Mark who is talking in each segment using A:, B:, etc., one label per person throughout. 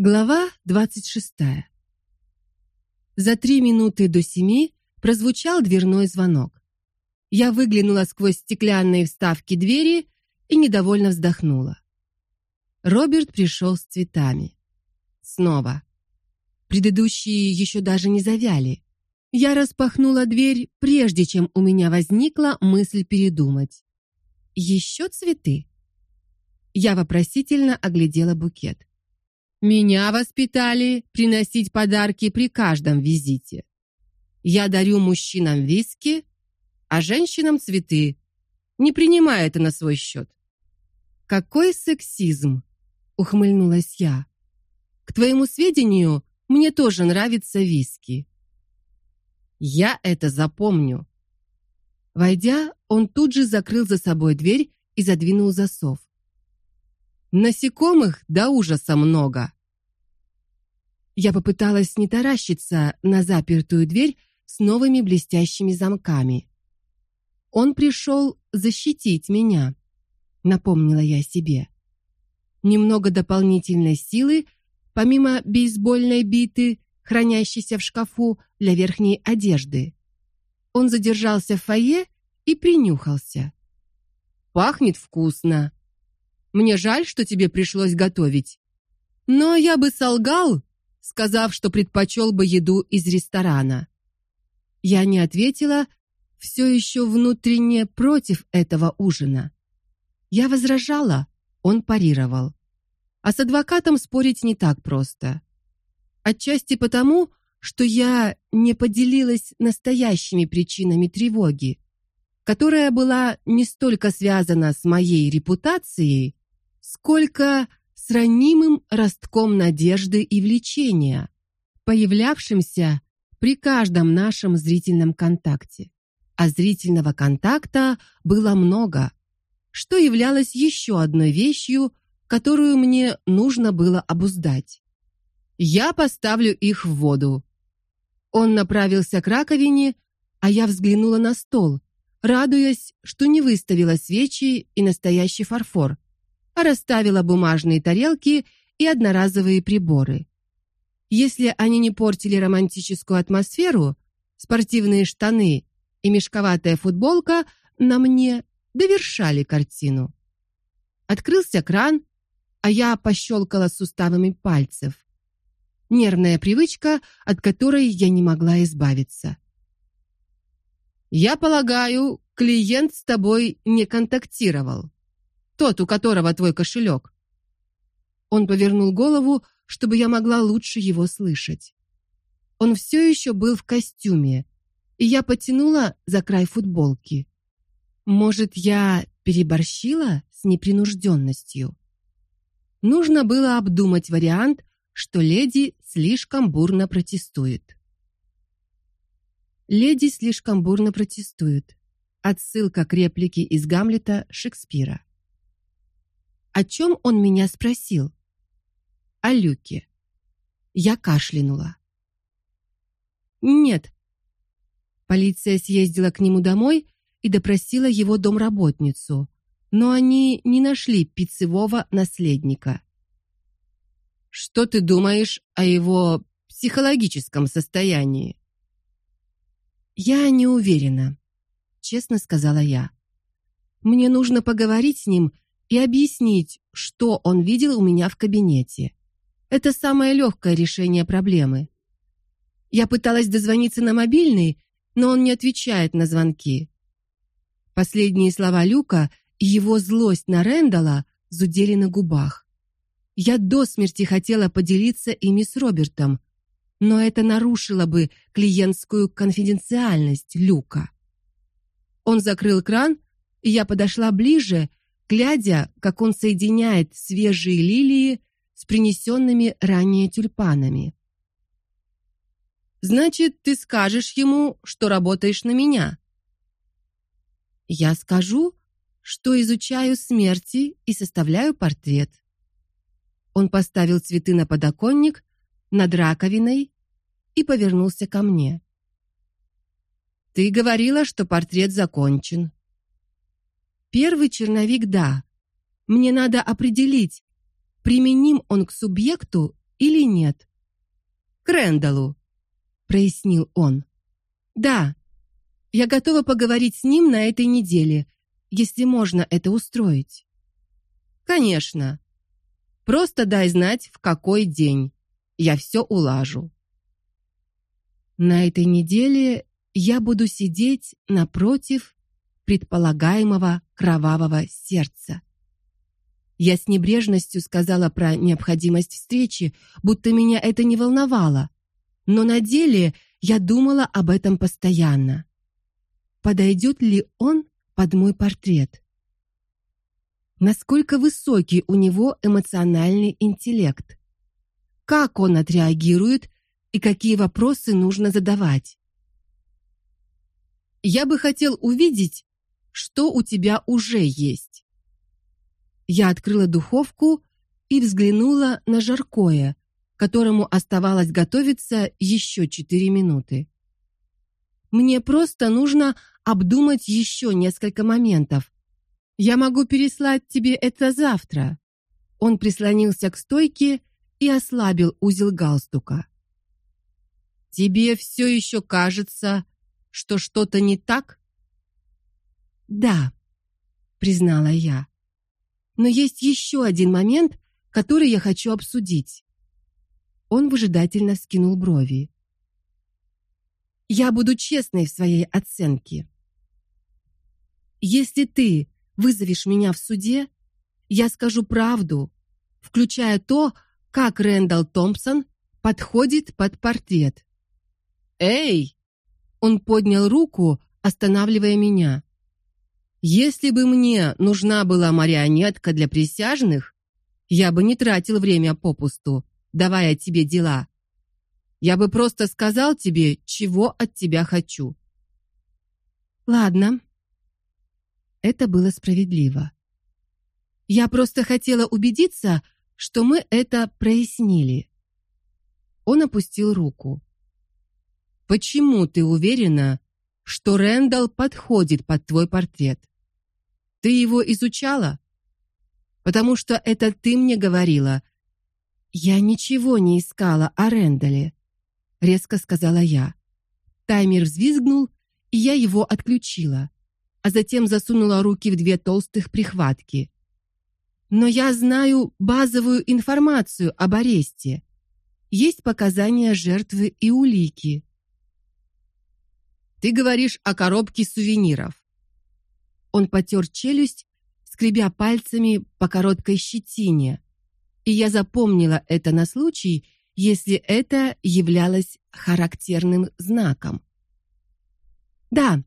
A: Глава двадцать шестая. За три минуты до семи прозвучал дверной звонок. Я выглянула сквозь стеклянные вставки двери и недовольно вздохнула. Роберт пришел с цветами. Снова. Предыдущие еще даже не завяли. Я распахнула дверь, прежде чем у меня возникла мысль передумать. Еще цветы. Я вопросительно оглядела букет. Меня воспитали приносить подарки при каждом визите. Я дарю мужчинам виски, а женщинам цветы. Не принимай это на свой счет. Какой сексизм, ухмыльнулась я. К твоему сведению, мне тоже нравится виски. Я это запомню. Войдя, он тут же закрыл за собой дверь и задвинул засов. Насекомых до ужаса много. Я попыталась не таращиться на запертую дверь с новыми блестящими замками. Он пришел защитить меня, напомнила я себе. Немного дополнительной силы, помимо бейсбольной биты, хранящейся в шкафу для верхней одежды. Он задержался в фойе и принюхался. Пахнет вкусно. Мне жаль, что тебе пришлось готовить. Но я бы солгал, сказав, что предпочел бы еду из ресторана. Я не ответила, все еще внутренне против этого ужина. Я возражала, он парировал. А с адвокатом спорить не так просто. Отчасти потому, что я не поделилась настоящими причинами тревоги, которая была не столько связана с моей репутацией, сколько с ранимым ростком надежды и влечения, появлявшимся при каждом нашем зрительном контакте. А зрительного контакта было много, что являлось еще одной вещью, которую мне нужно было обуздать. Я поставлю их в воду. Он направился к раковине, а я взглянула на стол, радуясь, что не выставила свечи и настоящий фарфор, расставила бумажные тарелки и одноразовые приборы. Если они не портили романтическую атмосферу, спортивные штаны и мешковатая футболка на мне довершали картину. Открылся кран, а я пощелкала суставами пальцев нервная привычка, от которой я не могла избавиться. Я полагаю, клиент с тобой не контактировал. Тот, у которого твой кошелек. Он повернул голову, чтобы я могла лучше его слышать. Он все еще был в костюме, и я потянула за край футболки. Может, я переборщила с непринужденностью? Нужно было обдумать вариант, что леди слишком бурно протестует. Леди слишком бурно протестует. Отсылка к реплике из Гамлета Шекспира. О чем он меня спросил? О Люке. Я кашлянула. Нет. Полиция съездила к нему домой и допросила его домработницу, но они не нашли пиццевого наследника. Что ты думаешь о его психологическом состоянии? Я не уверена, честно сказала я. Мне нужно поговорить с ним и объяснить, что он видел у меня в кабинете. Это самое легкое решение проблемы. Я пыталась дозвониться на мобильный, но он не отвечает на звонки. Последние слова Люка и его злость на Рендала зудели на губах. Я до смерти хотела поделиться ими с Робертом, но это нарушило бы клиентскую конфиденциальность Люка. Он закрыл кран, и я подошла ближе, глядя, как он соединяет свежие лилии с принесенными ранее тюльпанами. Значит, ты скажешь ему, что работаешь на меня? Я скажу, что изучаю смерти и составляю портрет. Он поставил цветы на подоконник над раковиной и повернулся ко мне. Ты говорила, что портрет закончен. Первый черновик да. Мне надо определить, применим он к субъекту или нет? К Рэндаллу, прояснил он. Да. Я готова поговорить с ним на этой неделе, если можно это устроить. Конечно. Просто дай знать, в какой день. Я все улажу. На этой неделе я буду сидеть напротив предполагаемого кровавого сердца. Я с небрежностью сказала про необходимость встречи, будто меня это не волновало, но на деле я думала об этом постоянно. Подойдет ли он под мой портрет? Насколько высокий у него эмоциональный интеллект? Как он отреагирует и какие вопросы нужно задавать? Я бы хотел увидеть, что у тебя уже есть. Я открыла духовку и взглянула на жаркое, которому оставалось готовиться еще четыре минуты. Мне просто нужно обдумать еще несколько моментов. Я могу переслать тебе это завтра. Он прислонился к стойке и ослабил узел галстука. Тебе все еще кажется, что что-то не так? Да, признала я. Но есть еще один момент, который я хочу обсудить. Он выжидательно скинул брови. Я буду честной в своей оценке. Если ты вызовешь меня в суде, я скажу правду, включая то, как Рэндалл Томпсон подходит под портрет. Эй! Он поднял руку, останавливая меня. Если бы мне нужна была марионетка для присяжных, я бы не тратил время попусту, давая тебе дела. Я бы просто сказал тебе, чего от тебя хочу. Ладно. Это было справедливо. Я просто хотела убедиться, что мы это прояснили. Он опустил руку. Почему ты уверена, что Рэндалл подходит под твой портрет? Ты его изучала? Потому что это ты мне говорила. Я ничего не искала о Рэндалле, резко сказала я. Таймер взвизгнул, и я его отключила, а затем засунула руки в две толстых прихватки. Но я знаю базовую информацию об аресте. Есть показания жертвы и улики. Ты говоришь о коробке сувениров. Он потер челюсть, скребя пальцами по короткой щетине. И я запомнила это на случай, если это являлось характерным знаком. Да.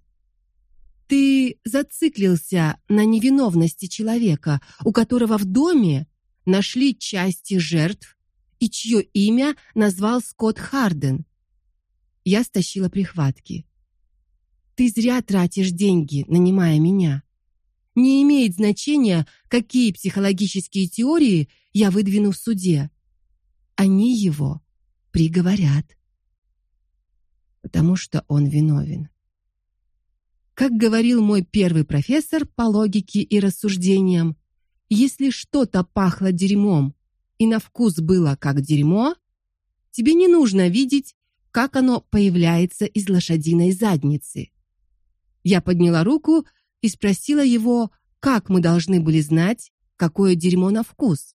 A: Ты зациклился на невиновности человека, у которого в доме нашли части жертв и чье имя назвал Скотт Харден. Я стащила прихватки. Ты зря тратишь деньги, нанимая меня. Не имеет значения, какие психологические теории я выдвину в суде. Они его приговорят. Потому что он виновен. Как говорил мой первый профессор по логике и рассуждениям, если что-то пахло дерьмом и на вкус было как дерьмо, тебе не нужно видеть, как оно появляется из лошадиной задницы. Я подняла руку и спросила его, как мы должны были знать, какое дерьмо на вкус.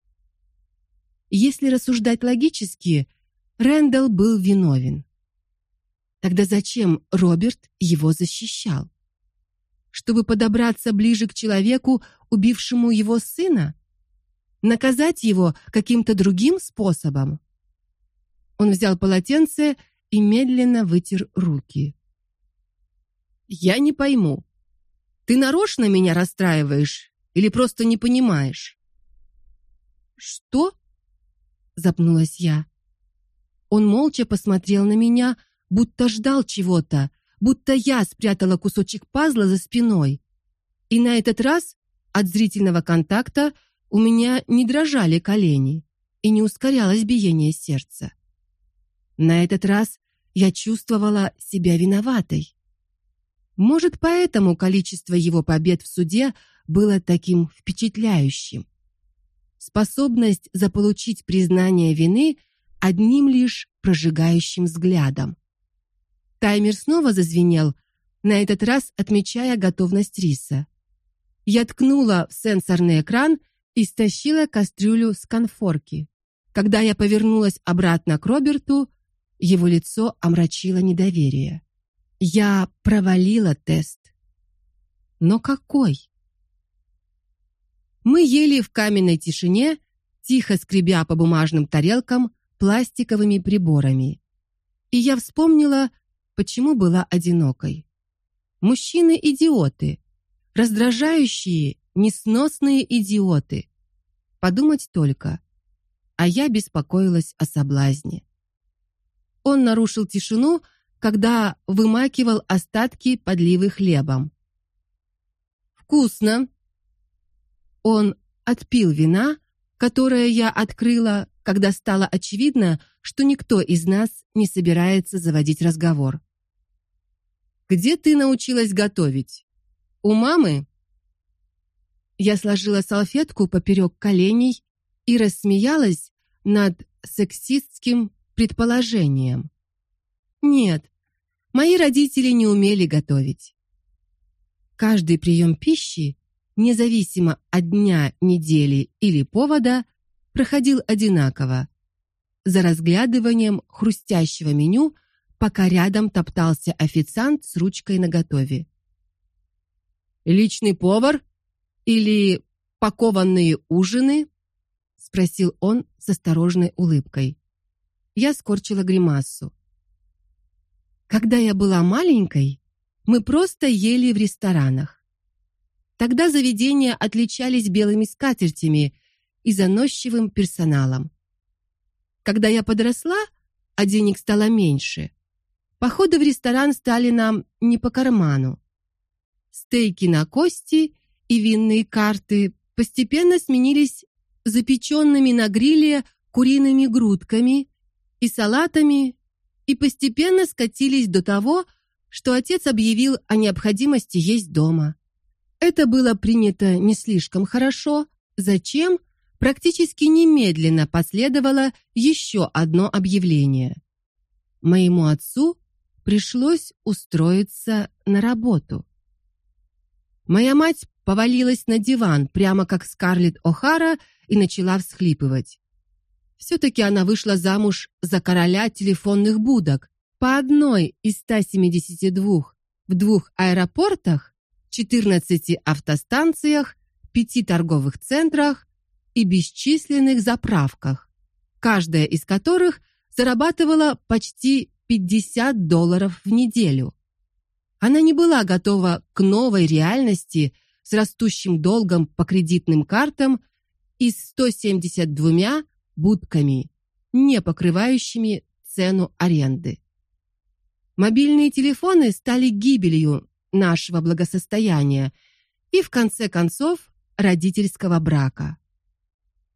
A: Если рассуждать логически, Рэндалл был виновен. Тогда зачем Роберт его защищал? Чтобы подобраться ближе к человеку, убившему его сына? Наказать его каким-то другим способом? Он взял полотенце и медленно вытер руки. Я не пойму. Ты нарочно меня расстраиваешь или просто не понимаешь? Что? запнулась я. Он молча посмотрел на меня, будто ждал чего-то, будто я спрятала кусочек пазла за спиной. И на этот раз от зрительного контакта у меня не дрожали колени и не ускорялось биение сердца. На этот раз я чувствовала себя виноватой. Может, поэтому количество его побед в суде было таким впечатляющим. Способность заполучить признание вины одним лишь прожигающим взглядом. Таймер снова зазвенел, на этот раз отмечая готовность риса. Я ткнула в сенсорный экран и стащила кастрюлю с конфорки. Когда я повернулась обратно к Роберту, его лицо омрачило недоверие. Я провалила тест. Но какой? Мы ели в каменной тишине, тихо скребя по бумажным тарелкам пластиковыми приборами. И я вспомнила, почему была одинокой. Мужчины идиоты, раздражающие, несносные идиоты. Подумать только. А я беспокоилась о соблазне. Он нарушил тишину, когда вымакивал остатки подливы хлебом. Вкусно. Он отпил вина, которое я открыла, когда стало очевидно, что никто из нас не собирается заводить разговор. Где ты научилась готовить? У мамы? Я сложила салфетку поперек коленей и рассмеялась над сексистским предположением. Нет, мои родители не умели готовить. Каждый прием пищи, независимо от дня, недели или повода, проходил одинаково. За разглядыванием хрустящего меню, пока рядом топтался официант с ручкой наготове. Личный повар или пакованные ужины? спросил он с осторожной улыбкой. Я скорчила гримасу. Когда я была маленькой, мы просто ели в ресторанах. Тогда заведения отличались белыми скатертями и заносчивым персоналом. Когда я подросла, а денег стало меньше, походы в ресторан стали нам не по карману. Стейки на кости и винные карты постепенно сменились запеченными на гриле куриными грудками и салатами и постепенно скатились до того, что отец объявил о необходимости есть дома. Это было принято не слишком хорошо, зачем практически немедленно последовало еще одно объявление. Моему отцу пришлось устроиться на работу. Моя мать повалилась на диван, прямо как Скарлетт О'Хара, и начала всхлипывать. Все таки она вышла замуж за короля телефонных будок, по одной из 172 в двух аэропортах, 14 автостанциях, пяти торговых центрах и бесчисленных заправках, каждая из которых зарабатывала почти 50 долларов в неделю. Она не была готова к новой реальности с растущим долгом по кредитным картам и 172 будками, не покрывающими цену аренды. Мобильные телефоны стали гибелью нашего благосостояния и в конце концов родительского брака.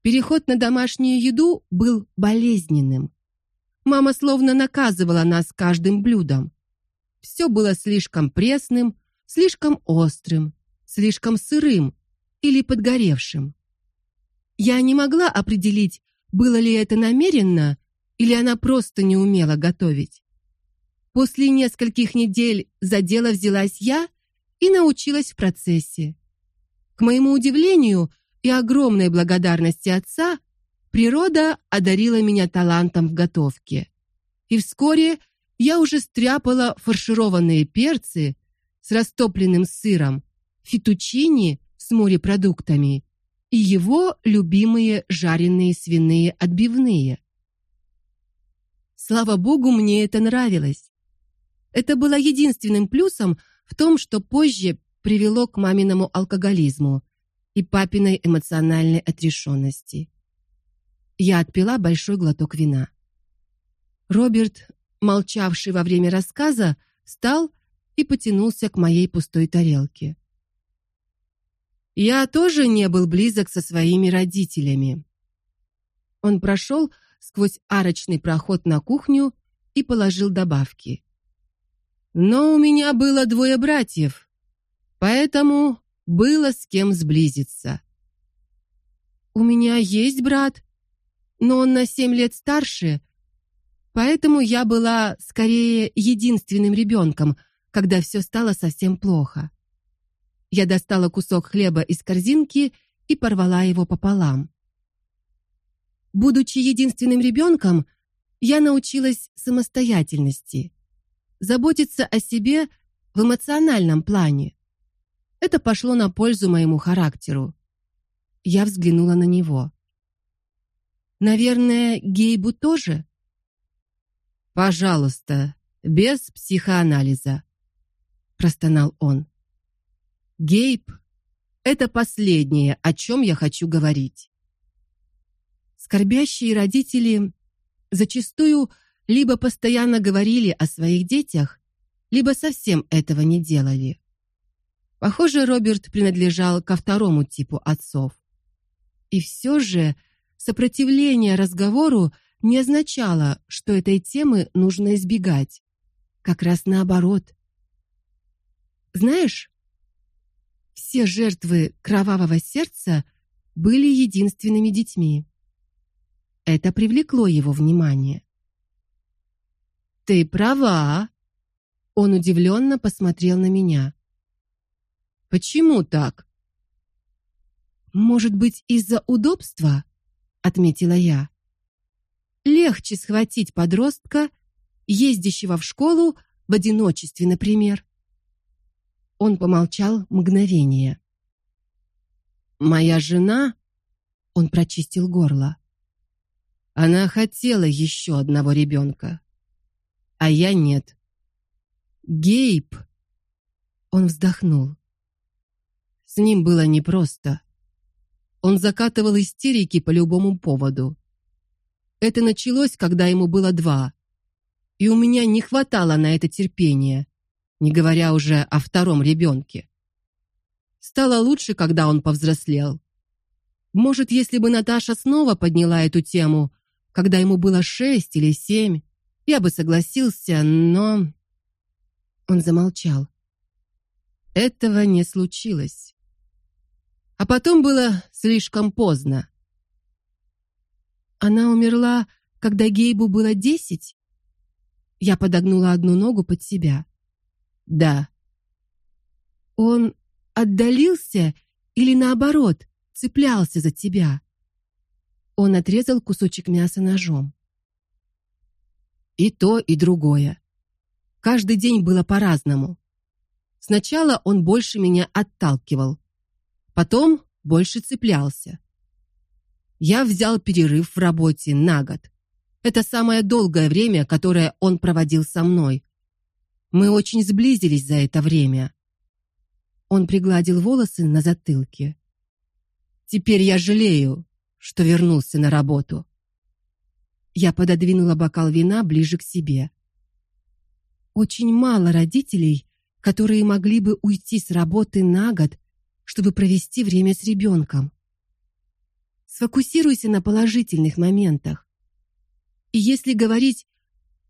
A: Переход на домашнюю еду был болезненным. Мама словно наказывала нас каждым блюдом. Все было слишком пресным, слишком острым, слишком сырым или подгоревшим. Я не могла определить, было ли это намеренно или она просто не умела готовить. После нескольких недель за дело взялась я и научилась в процессе. К моему удивлению и огромной благодарности отца, природа одарила меня талантом в готовке. И вскоре я уже стряпала фаршированные перцы с растопленным сыром, фетучини с морепродуктами и его любимые жареные свиные отбивные. Слава богу, мне это нравилось. Это было единственным плюсом в том, что позже привело к маминому алкоголизму и папиной эмоциональной отрешенности. Я отпила большой глоток вина. Роберт, молчавший во время рассказа, встал и потянулся к моей пустой тарелке. Я тоже не был близок со своими родителями. Он прошел сквозь арочный проход на кухню и положил добавки. Но у меня было двое братьев, поэтому было с кем сблизиться. У меня есть брат, но он на семь лет старше Поэтому я была скорее единственным ребенком, когда все стало совсем плохо. Я достала кусок хлеба из корзинки и порвала его пополам. Будучи единственным ребенком, я научилась самостоятельности, заботиться о себе в эмоциональном плане. Это пошло на пользу моему характеру. Я взглянула на него. Наверное, Гейбу тоже? Пожалуйста, без психоанализа, простонал он. Гейб это последнее, о чем я хочу говорить. Скорбящие родители зачастую либо постоянно говорили о своих детях, либо совсем этого не делали. Похоже, Роберт принадлежал ко второму типу отцов. И все же сопротивление разговору не означало, что этой темы нужно избегать. Как раз наоборот. Знаешь, все жертвы кровавого сердца были единственными детьми. Это привлекло его внимание. Ты права. Он удивленно посмотрел на меня. Почему так? Может быть, из-за удобства, отметила я. Легче схватить подростка, ездящего в школу в одиночестве, например. Он помолчал мгновение. Моя жена, он прочистил горло. Она хотела еще одного ребенка, а я нет. Гейб, он вздохнул. С ним было непросто. Он закатывал истерики по любому поводу. Это началось, когда ему было два, и у меня не хватало на это терпения, не говоря уже о втором ребенке. Стало лучше, когда он повзрослел. Может, если бы Наташа снова подняла эту тему, когда ему было шесть или семь, я бы согласился, но Он замолчал. Этого не случилось. А потом было слишком поздно. Она умерла, когда Гейбу было десять? Я подогнула одну ногу под себя. Да. Он отдалился или наоборот, цеплялся за тебя? Он отрезал кусочек мяса ножом. И то, и другое. Каждый день было по-разному. Сначала он больше меня отталкивал, потом больше цеплялся. Я взял перерыв в работе на год. Это самое долгое время, которое он проводил со мной. Мы очень сблизились за это время. Он пригладил волосы на затылке. Теперь я жалею, что вернулся на работу. Я пододвинула бокал вина ближе к себе. Очень мало родителей, которые могли бы уйти с работы на год, чтобы провести время с ребенком. Сфокусируйся на положительных моментах. И если говорить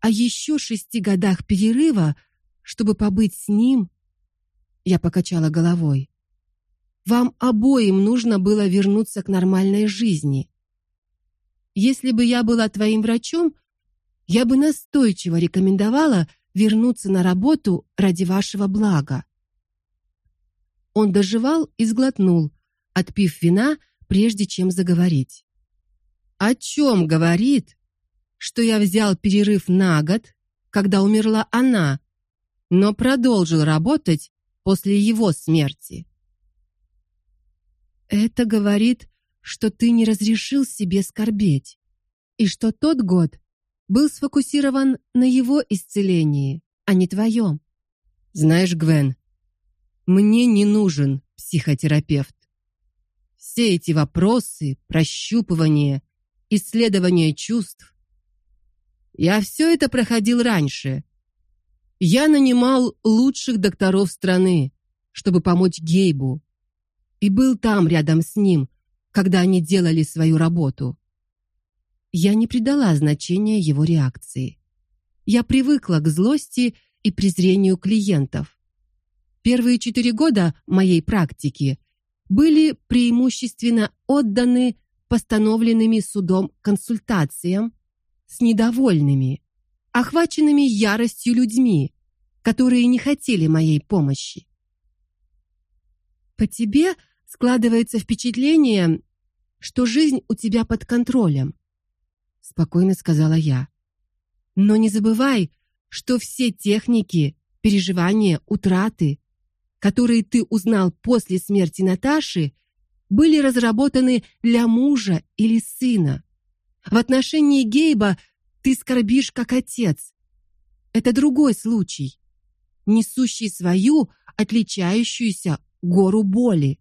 A: о еще шести годах перерыва, чтобы побыть с ним, я покачала головой. Вам обоим нужно было вернуться к нормальной жизни. Если бы я была твоим врачом, я бы настойчиво рекомендовала вернуться на работу ради вашего блага. Он доживал и сглотнул, отпив вина, прежде чем заговорить. О чем говорит, что я взял перерыв на год, когда умерла она, но продолжил работать после его смерти? Это говорит, что ты не разрешил себе скорбеть, и что тот год был сфокусирован на его исцелении, а не твоем. Знаешь, Гвен, мне не нужен психотерапевт. Все эти вопросы, прощупывания, исследования чувств. Я все это проходил раньше. Я нанимал лучших докторов страны, чтобы помочь Гейбу и был там рядом с ним, когда они делали свою работу. Я не придала значения его реакции. Я привыкла к злости и презрению клиентов. Первые четыре года моей практики были преимущественно отданы постановленными судом консультациям с недовольными, охваченными яростью людьми, которые не хотели моей помощи. По тебе складывается впечатление, что жизнь у тебя под контролем, спокойно сказала я. Но не забывай, что все техники переживания утраты, которые ты узнал после смерти Наташи, были разработаны для мужа или сына. В отношении Гейба ты скорбишь как отец. Это другой случай, несущий свою отличающуюся гору боли,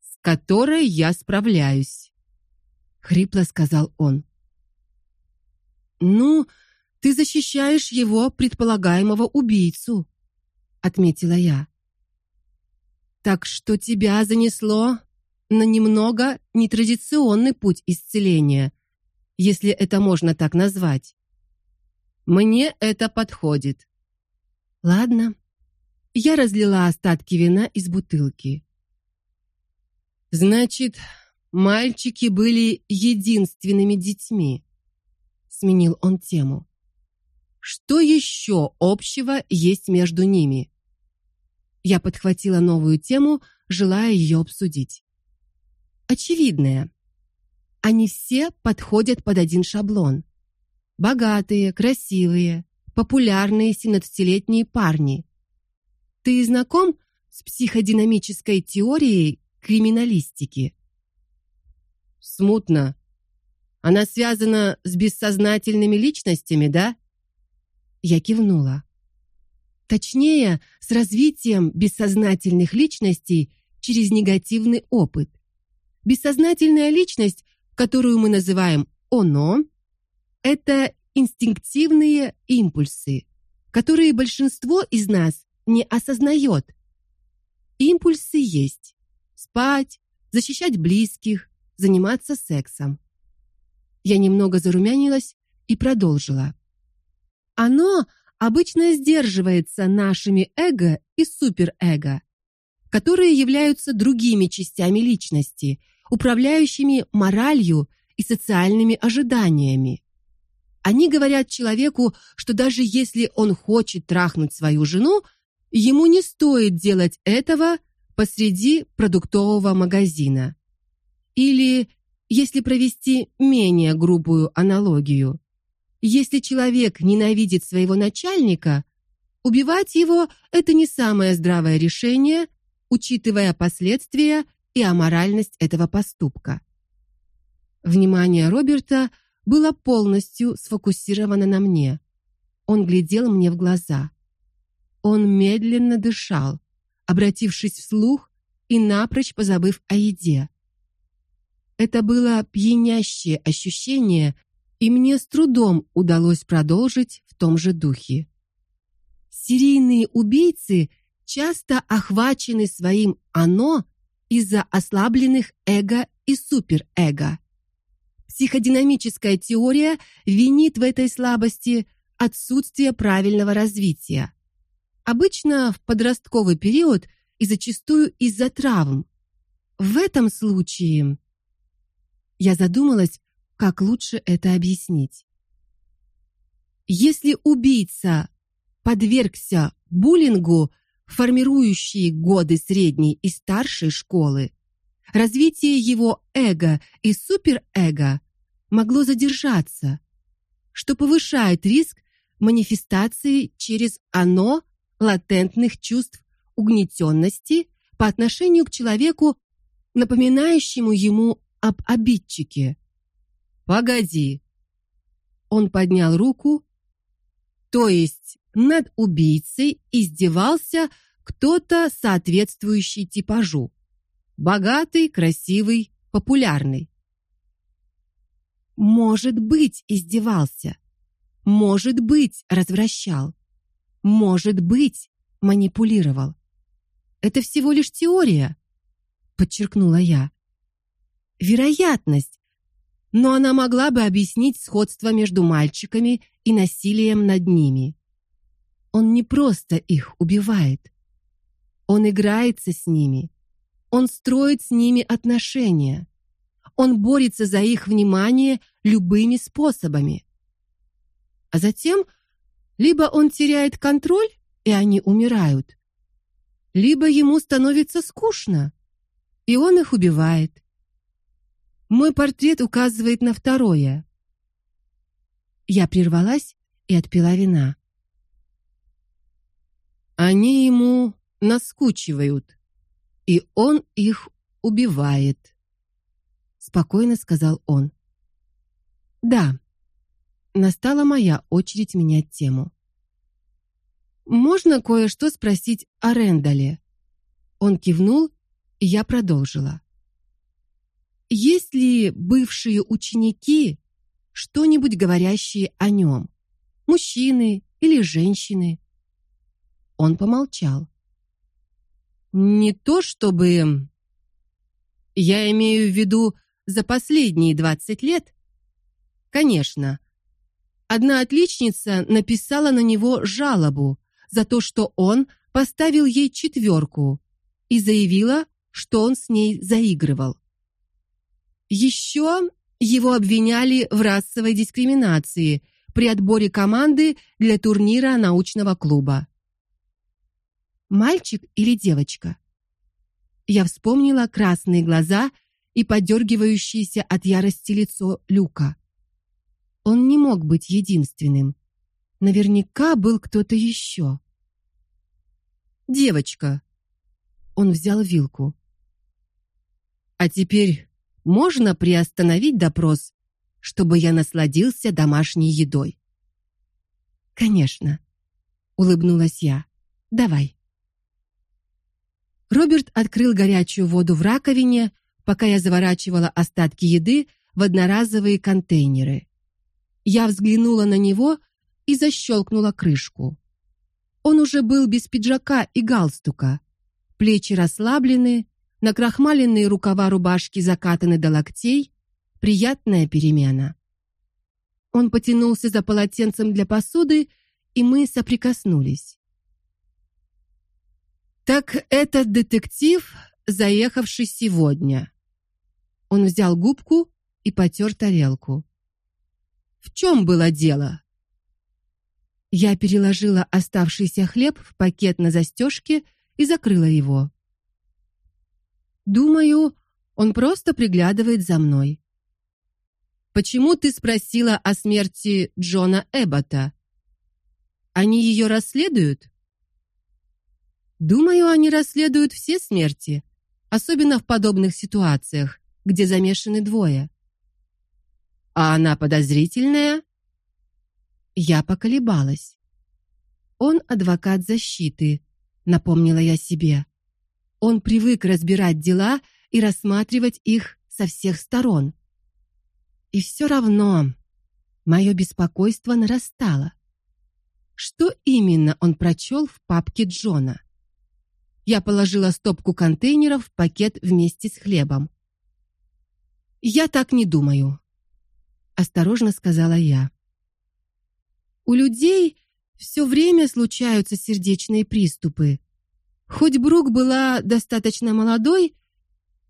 A: с которой я справляюсь, хрипло сказал он. Ну, ты защищаешь его предполагаемого убийцу, отметила я. Так что тебя занесло на немного нетрадиционный путь исцеления, если это можно так назвать. Мне это подходит. Ладно. Я разлила остатки вина из бутылки. Значит, мальчики были единственными детьми. Сменил он тему. Что еще общего есть между ними? Я подхватила новую тему, желая ее обсудить. Очевидное. Они все подходят под один шаблон. Богатые, красивые, популярные семнадцатилетние парни. Ты знаком с психодинамической теорией криминалистики? Смутно. Она связана с бессознательными личностями, да? Я кивнула. Точнее, с развитием бессознательных личностей через негативный опыт. Бессознательная личность, которую мы называем оно, это инстинктивные импульсы, которые большинство из нас не осознает. Импульсы есть: спать, защищать близких, заниматься сексом. Я немного зарумянилась и продолжила. Оно обычно сдерживается нашими эго и суперэго, которые являются другими частями личности, управляющими моралью и социальными ожиданиями. Они говорят человеку, что даже если он хочет трахнуть свою жену, ему не стоит делать этого посреди продуктового магазина. Или, если провести менее грубую аналогию, если человек ненавидит своего начальника, убивать его это не самое здравое решение, учитывая последствия и аморальность этого поступка. Внимание Роберта было полностью сфокусировано на мне. Он глядел мне в глаза. Он медленно дышал, обратившись вслух и напрочь позабыв о еде. Это было пьянящее ощущение и мне с трудом удалось продолжить в том же духе. Серийные убийцы часто охвачены своим оно из-за ослабленных эго и суперэго. Психодинамическая теория винит в этой слабости отсутствие правильного развития. Обычно в подростковый период и зачастую из-за травм. В этом случае я задумалась, как лучше это объяснить? Если убийца подвергся буллингу формирующие годы средней и старшей школы, развитие его эго и суперэго могло задержаться, что повышает риск манифестации через оно латентных чувств угнетенности по отношению к человеку, напоминающему ему об обидчике. Погоди. Он поднял руку, то есть над убийцей издевался кто-то соответствующий типажу. Богатый, красивый, популярный. Может быть, издевался. Может быть, развращал. Может быть, манипулировал. Это всего лишь теория, подчеркнула я. Вероятность, но она могла бы объяснить сходство между мальчиками и насилием над ними. Он не просто их убивает. Он играется с ними. Он строит с ними отношения. Он борется за их внимание любыми способами. А затем либо он теряет контроль, и они умирают, либо ему становится скучно, и он их убивает. Мой портрет указывает на второе. Я прервалась и отпила вина. Они ему наскучивают, и он их убивает, спокойно сказал он. Да. Настала моя очередь менять тему. Можно кое-что спросить о Рендале? Он кивнул, и я продолжила. Есть ли бывшие ученики, что-нибудь говорящие о нем? Мужчины или женщины? Он помолчал. Не то чтобы я имею в виду за последние двадцать лет. Конечно. Одна отличница написала на него жалобу за то, что он поставил ей четверку и заявила, что он с ней заигрывал. Еще его обвиняли в расовой дискриминации при отборе команды для турнира научного клуба. Мальчик или девочка? Я вспомнила красные глаза и подергивающееся от ярости лицо Люка. Он не мог быть единственным. Наверняка был кто-то еще. Девочка. Он взял вилку. А теперь можно приостановить допрос, чтобы я насладился домашней едой. Конечно, улыбнулась я. Давай. Роберт открыл горячую воду в раковине, пока я заворачивала остатки еды в одноразовые контейнеры. Я взглянула на него и защелкнула крышку. Он уже был без пиджака и галстука. Плечи расслаблены, накрахмаленные рукава рубашки закатаны до локтей. Приятная перемена. Он потянулся за полотенцем для посуды, и мы соприкоснулись. Так этот детектив, заехавший сегодня. Он взял губку и потер тарелку. В чем было дело? Я переложила оставшийся хлеб в пакет на застежке и закрыла его. Думаю, он просто приглядывает за мной. Почему ты спросила о смерти Джона Эббота? Они ее расследуют? Думаю, они расследуют все смерти, особенно в подобных ситуациях, где замешаны двое. А она подозрительная? Я поколебалась. Он адвокат защиты, напомнила я себе. Он привык разбирать дела и рассматривать их со всех сторон. И все равно мое беспокойство нарастало. Что именно он прочел в папке Джона? Я положила стопку контейнеров в пакет вместе с хлебом. Я так не думаю, осторожно сказала я. У людей все время случаются сердечные приступы. Хоть Брук была достаточно молодой,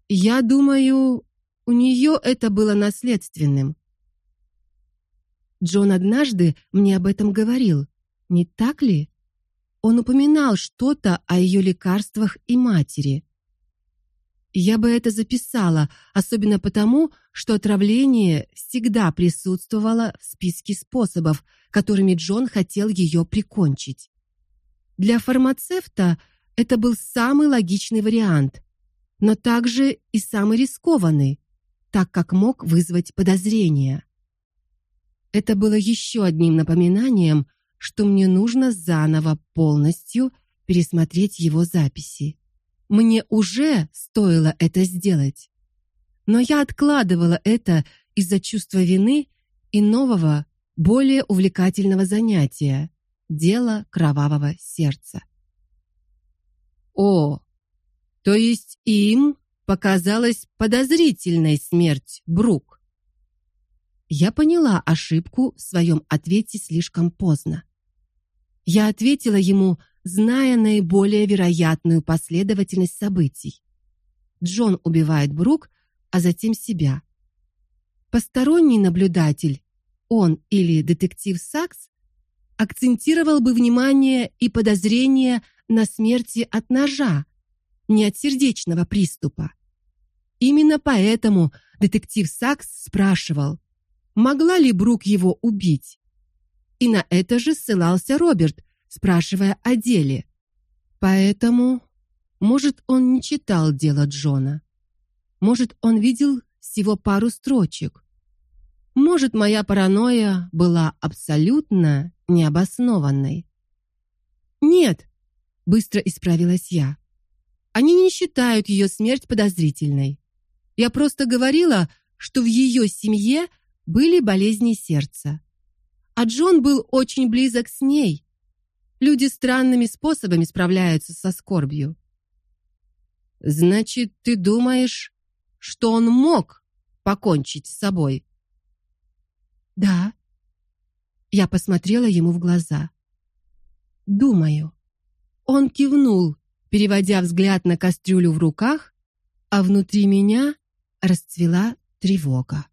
A: я думаю, у нее это было наследственным. Джон однажды мне об этом говорил. Не так ли? Он упоминал что-то о ее лекарствах и матери. Я бы это записала, особенно потому, что отравление всегда присутствовало в списке способов, которыми Джон хотел ее прикончить. Для фармацевта это был самый логичный вариант, но также и самый рискованный, так как мог вызвать подозрения. Это было еще одним напоминанием, что мне нужно заново полностью пересмотреть его записи. Мне уже стоило это сделать. Но я откладывала это из-за чувства вины и нового, более увлекательного занятия дело кровавого сердца. О, то есть им показалась подозрительной смерть Брук. Я поняла ошибку в своем ответе слишком поздно. Я ответила ему, зная наиболее вероятную последовательность событий. Джон убивает Брук, а затем себя. Посторонний наблюдатель он или детектив Сакс, акцентировал бы внимание и подозрение на смерти от ножа, не от сердечного приступа. Именно поэтому детектив Сакс спрашивал, могла ли Брук его убить. И на это же ссылался Роберт, спрашивая о деле. Поэтому, может, он не читал дело Джона. Может, он видел всего пару строчек. Может, моя паранойя была абсолютно необоснованной. Нет, быстро исправилась я. Они не считают ее смерть подозрительной. Я просто говорила, что в ее семье были болезни сердца. А Джон был очень близок с ней. Люди странными способами справляются со скорбью. Значит, ты думаешь, что он мог покончить с собой? Да. Я посмотрела ему в глаза. Думаю. Он кивнул, переводя взгляд на кастрюлю в руках, а внутри меня расцвела тревога.